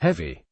Heavy.